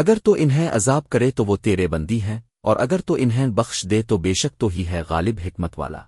اگر تو انہیں عذاب کرے تو وہ تیرے بندی ہیں، اور اگر تو انہیں بخش دے تو بے شک تو ہی ہے غالب حکمت والا۔